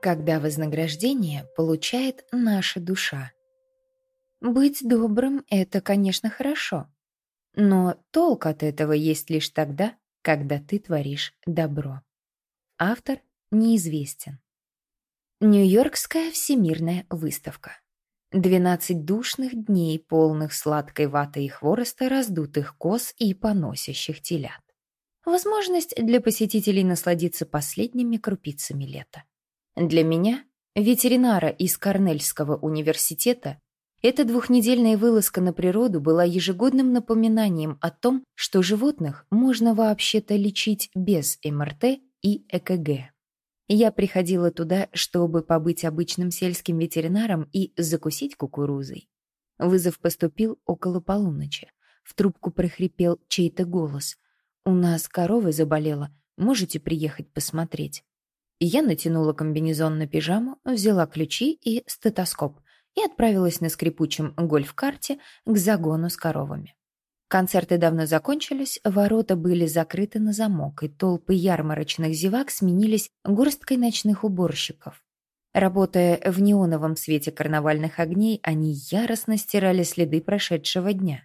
когда вознаграждение получает наша душа. Быть добрым — это, конечно, хорошо, но толк от этого есть лишь тогда, когда ты творишь добро. Автор неизвестен. Нью-Йоркская всемирная выставка. 12 душных дней, полных сладкой ваты и хвороста, раздутых коз и поносящих телят. Возможность для посетителей насладиться последними крупицами лета. Для меня, ветеринара из Корнельского университета, эта двухнедельная вылазка на природу была ежегодным напоминанием о том, что животных можно вообще-то лечить без МРТ и ЭКГ. Я приходила туда, чтобы побыть обычным сельским ветеринаром и закусить кукурузой. Вызов поступил около полуночи. В трубку прохрипел чей-то голос. «У нас корова заболела. Можете приехать посмотреть?» Я натянула комбинезон на пижаму, взяла ключи и стетоскоп и отправилась на скрипучем гольф-карте к загону с коровами. Концерты давно закончились, ворота были закрыты на замок, и толпы ярмарочных зевак сменились горсткой ночных уборщиков. Работая в неоновом свете карнавальных огней, они яростно стирали следы прошедшего дня.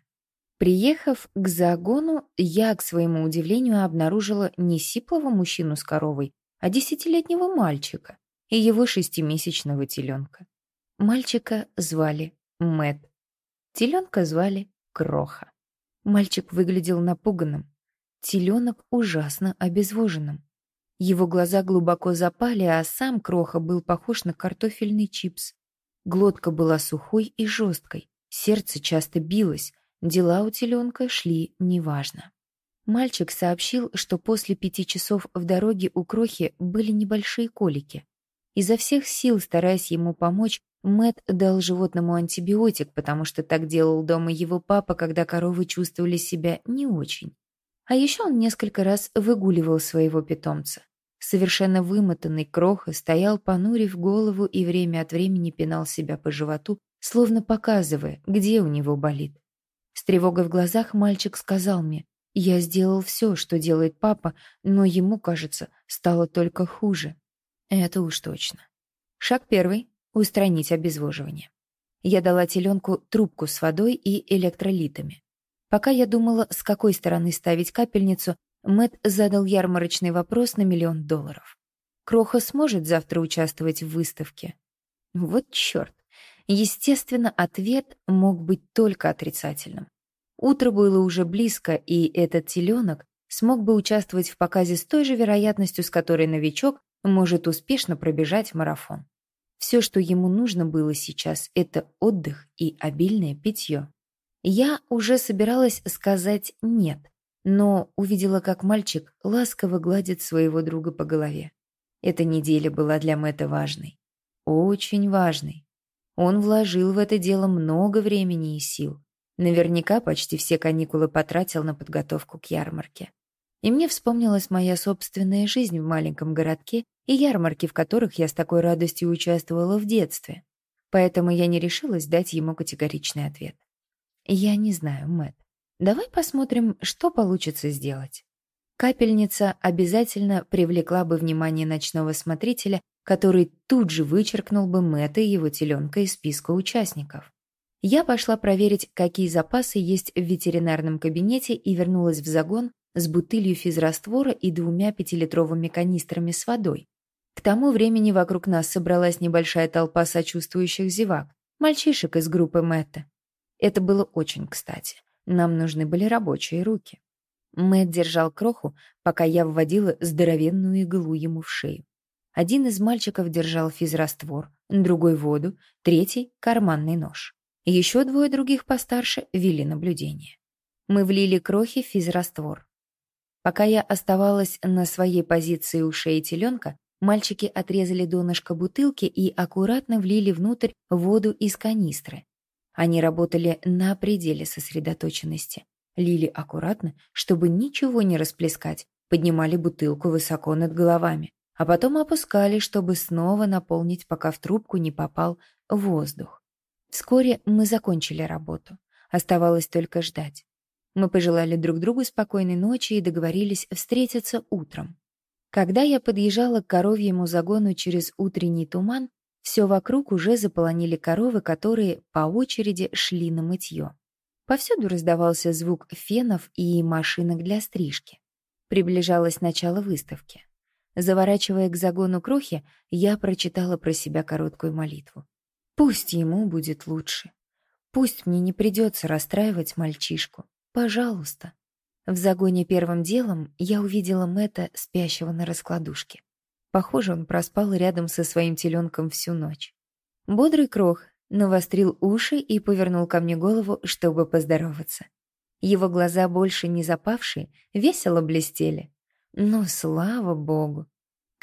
Приехав к загону, я, к своему удивлению, обнаружила не сиплого мужчину с коровой, а десятилетнего мальчика и его шестимесячного теленка. Мальчика звали Мэт. Теленка звали Кроха. Мальчик выглядел напуганным. Теленок ужасно обезвоженным. Его глаза глубоко запали, а сам Кроха был похож на картофельный чипс. Глотка была сухой и жесткой, сердце часто билось, дела у теленка шли неважно. Мальчик сообщил, что после пяти часов в дороге у Крохи были небольшие колики. Изо всех сил, стараясь ему помочь, Мэт дал животному антибиотик, потому что так делал дома его папа, когда коровы чувствовали себя не очень. А еще он несколько раз выгуливал своего питомца. Совершенно вымотанный Кроха стоял, понурив голову и время от времени пинал себя по животу, словно показывая, где у него болит. С тревогой в глазах мальчик сказал мне, я сделал все, что делает папа, но ему, кажется, стало только хуже. Это уж точно. Шаг первый — устранить обезвоживание. Я дала теленку трубку с водой и электролитами. Пока я думала, с какой стороны ставить капельницу, Мэт задал ярмарочный вопрос на миллион долларов. Кроха сможет завтра участвовать в выставке? Вот черт. Естественно, ответ мог быть только отрицательным. Утро было уже близко, и этот теленок смог бы участвовать в показе с той же вероятностью, с которой новичок может успешно пробежать марафон. Все, что ему нужно было сейчас, это отдых и обильное питье. Я уже собиралась сказать «нет», но увидела, как мальчик ласково гладит своего друга по голове. Эта неделя была для Мэтта важной. Очень важной. Он вложил в это дело много времени и сил. Наверняка почти все каникулы потратил на подготовку к ярмарке. И мне вспомнилась моя собственная жизнь в маленьком городке и ярмарки, в которых я с такой радостью участвовала в детстве. Поэтому я не решилась дать ему категоричный ответ. Я не знаю, Мэт. Давай посмотрим, что получится сделать. Капельница обязательно привлекла бы внимание ночного смотрителя, который тут же вычеркнул бы Мэтта и его теленка из списка участников. Я пошла проверить, какие запасы есть в ветеринарном кабинете и вернулась в загон с бутылью физраствора и двумя пятилитровыми канистрами с водой. К тому времени вокруг нас собралась небольшая толпа сочувствующих зевак, мальчишек из группы Мэтта. Это было очень кстати. Нам нужны были рабочие руки. Мэтт держал кроху, пока я вводила здоровенную иглу ему в шею. Один из мальчиков держал физраствор, другой — воду, третий — карманный нож. Еще двое других постарше вели наблюдение. Мы влили крохи в физраствор. Пока я оставалась на своей позиции у шеи теленка, мальчики отрезали донышко бутылки и аккуратно влили внутрь воду из канистры. Они работали на пределе сосредоточенности. Лили аккуратно, чтобы ничего не расплескать, поднимали бутылку высоко над головами, а потом опускали, чтобы снова наполнить, пока в трубку не попал воздух. Вскоре мы закончили работу. Оставалось только ждать. Мы пожелали друг другу спокойной ночи и договорились встретиться утром. Когда я подъезжала к коровьему загону через утренний туман, все вокруг уже заполонили коровы, которые по очереди шли на мытье. Повсюду раздавался звук фенов и машинок для стрижки. Приближалось начало выставки. Заворачивая к загону крохи, я прочитала про себя короткую молитву. Пусть ему будет лучше. Пусть мне не придется расстраивать мальчишку. Пожалуйста. В загоне первым делом я увидела Мэтта, спящего на раскладушке. Похоже, он проспал рядом со своим теленком всю ночь. Бодрый крох навострил уши и повернул ко мне голову, чтобы поздороваться. Его глаза, больше не запавшие, весело блестели. Но слава богу!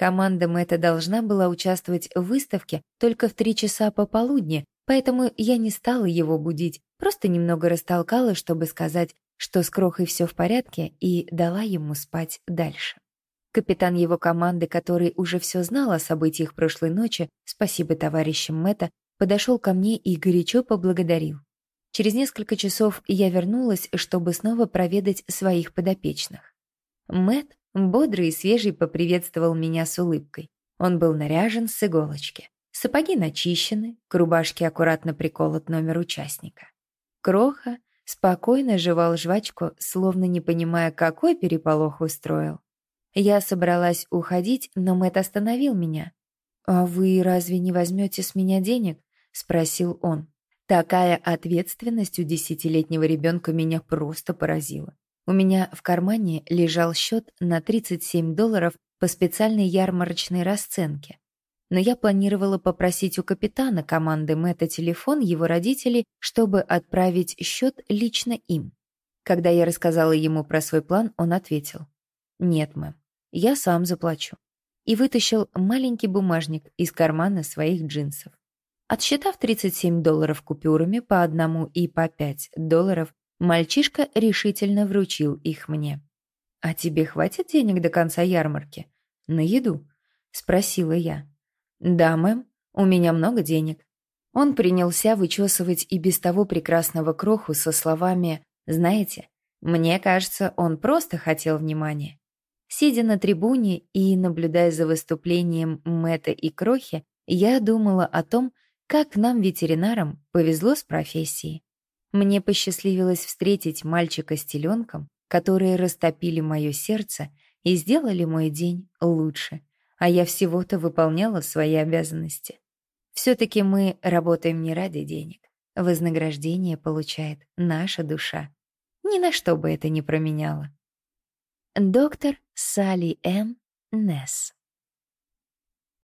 Команда Мэтта должна была участвовать в выставке только в три часа пополудни, поэтому я не стала его будить, просто немного растолкала, чтобы сказать, что с Крохой все в порядке, и дала ему спать дальше. Капитан его команды, который уже все знал о событиях прошлой ночи, спасибо товарищам Мэтта, подошел ко мне и горячо поблагодарил. Через несколько часов я вернулась, чтобы снова проведать своих подопечных. Мэт, бодрый и свежий, поприветствовал меня с улыбкой. Он был наряжен с иголочки. Сапоги начищены, к рубашке аккуратно приколот номер участника. Кроха спокойно жевал жвачку, словно не понимая, какой переполох устроил. Я собралась уходить, но Мэт остановил меня. «А вы разве не возьмете с меня денег?» — спросил он. Такая ответственность у десятилетнего ребенка меня просто поразила. У меня в кармане лежал счет на 37 долларов по специальной ярмарочной расценке. Но я планировала попросить у капитана команды Мэтта телефон его родителей, чтобы отправить счет лично им. Когда я рассказала ему про свой план, он ответил. «Нет, мэм, я сам заплачу». И вытащил маленький бумажник из кармана своих джинсов. Отсчитав 37 долларов купюрами по одному и по 5 долларов, мальчишка решительно вручил их мне. «А тебе хватит денег до конца ярмарки? На еду?» — спросила я. «Да, мэм, у меня много денег». Он принялся вычесывать и без того прекрасного кроху со словами «Знаете, мне кажется, он просто хотел внимания». Сидя на трибуне и наблюдая за выступлением Мэтта и Крохи, я думала о том, как нам, ветеринарам, повезло с профессией. Мне посчастливилось встретить мальчика с теленком, которые растопили мое сердце и сделали мой день лучше, а я всего-то выполняла свои обязанности. Все-таки мы работаем не ради денег. Вознаграждение получает наша душа. Ни на что бы это не променяло. Доктор Салли М. Несс